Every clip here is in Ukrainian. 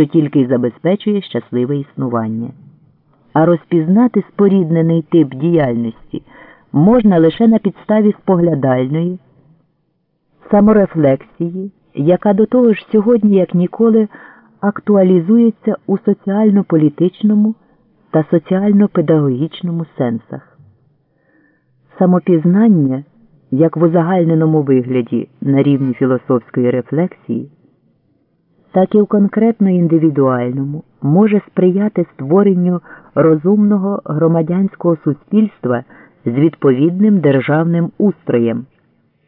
що тільки й забезпечує щасливе існування. А розпізнати споріднений тип діяльності можна лише на підставі споглядальної саморефлексії, яка до того ж сьогодні, як ніколи, актуалізується у соціально-політичному та соціально-педагогічному сенсах. Самопізнання, як в узагальненому вигляді на рівні філософської рефлексії, так і в конкретно індивідуальному може сприяти створенню розумного громадянського суспільства з відповідним державним устроєм,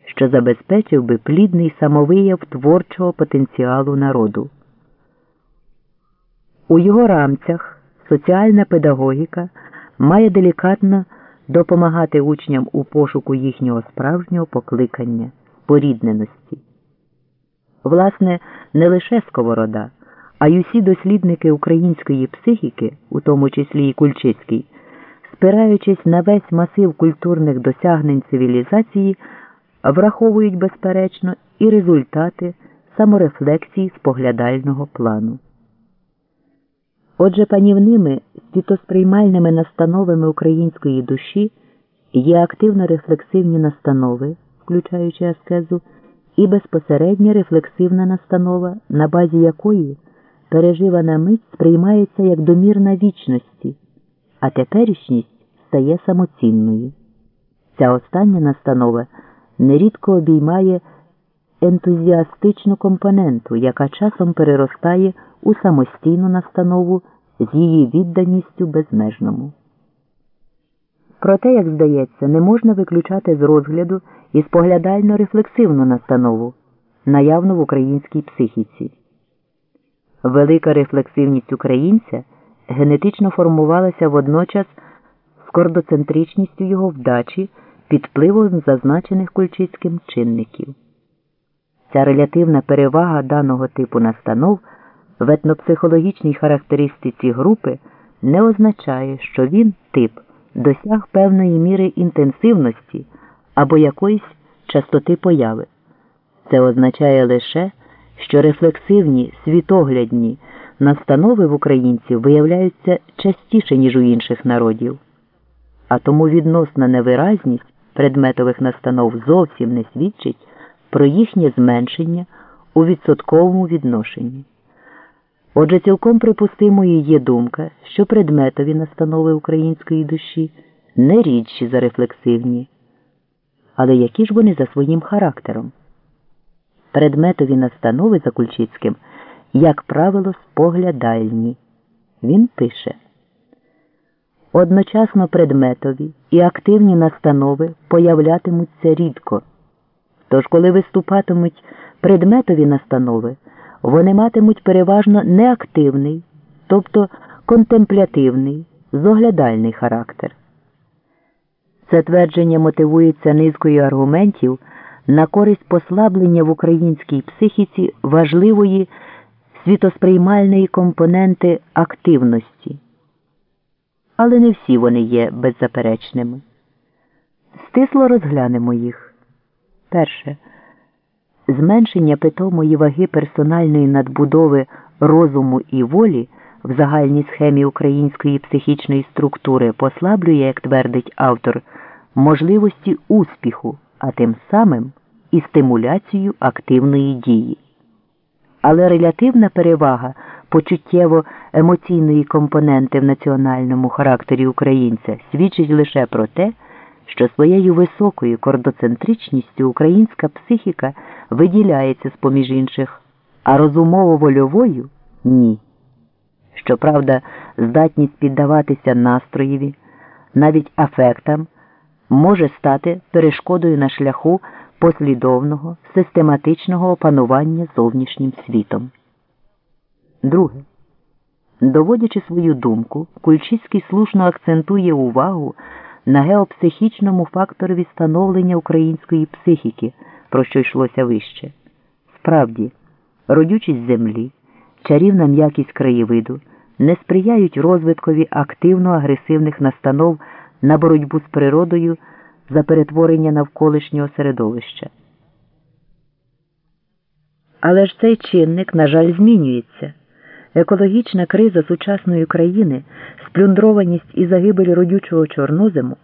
що забезпечив би плідний самовияв творчого потенціалу народу. У його рамцях соціальна педагогіка має делікатно допомагати учням у пошуку їхнього справжнього покликання, порідненості. Власне, не лише Сковорода, а й усі дослідники української психіки, у тому числі і Кульчицький, спираючись на весь масив культурних досягнень цивілізації, враховують безперечно і результати саморефлексії споглядального плану. Отже, панівними світосприймальними настановами української душі є активно рефлексивні настанови, включаючи аскезу, і безпосередня рефлексивна настанова, на базі якої переживана мить сприймається як домірна вічності, а теперішність стає самоцінною. Ця остання настанова нерідко обіймає ентузіастичну компоненту, яка часом переростає у самостійну настанову з її відданістю безмежному. Проте, як здається, не можна виключати з розгляду і споглядально рефлексивну настанову, наявну в українській психіці. Велика рефлексивність українця генетично формувалася водночас з кордоцентричністю його вдачі під впливом зазначених кульчицьким чинників. Ця релятивна перевага даного типу настанов в етнопсихологічній характеристиці групи не означає, що він тип досяг певної міри інтенсивності або якоїсь частоти появи. Це означає лише, що рефлексивні світоглядні настанови в українців виявляються частіше, ніж у інших народів, а тому відносна невиразність предметових настанов зовсім не свідчить про їхнє зменшення у відсотковому відношенні. Отже, цілком припустимою є думка, що предметові настанови української душі не рідші за рефлексивні. Але які ж вони за своїм характером? Предметові настанови за Кульчицьким, як правило, споглядальні. Він пише одночасно предметові і активні настанови появлятимуться рідко. Тож, коли виступатимуть предметові настанови, вони матимуть переважно неактивний, тобто контемплятивний, зоглядальний характер. Це твердження мотивується низкою аргументів на користь послаблення в українській психіці важливої світосприймальної компоненти активності. Але не всі вони є беззаперечними. Стисло розглянемо їх. Перше зменшення питомої ваги персональної надбудови розуму і волі в загальній схемі української психічної структури послаблює, як твердить автор, можливості успіху, а тим самим і стимуляцію активної дії. Але релятивна перевага почуттєво емоційної компоненти в національному характері українця свідчить лише про те, що своєю високою кордоцентричністю українська психіка виділяється з поміж інших, а розумово вольовою ні. Щоправда, здатність піддаватися настроєві, навіть афектам, може стати перешкодою на шляху послідовного, систематичного опанування зовнішнім світом. Друге. Доводячи свою думку, Кульчицький слушно акцентує увагу на геопсихічному факторові становлення української психіки, про що йшлося вище. Справді, родючість землі, чарівна м'якість краєвиду не сприяють розвиткові активно агресивних настанов на боротьбу з природою за перетворення навколишнього середовища. Але ж цей чинник, на жаль, змінюється. екологічна криза сучасної країни, сплюндрованість і загибель родючого чорнозему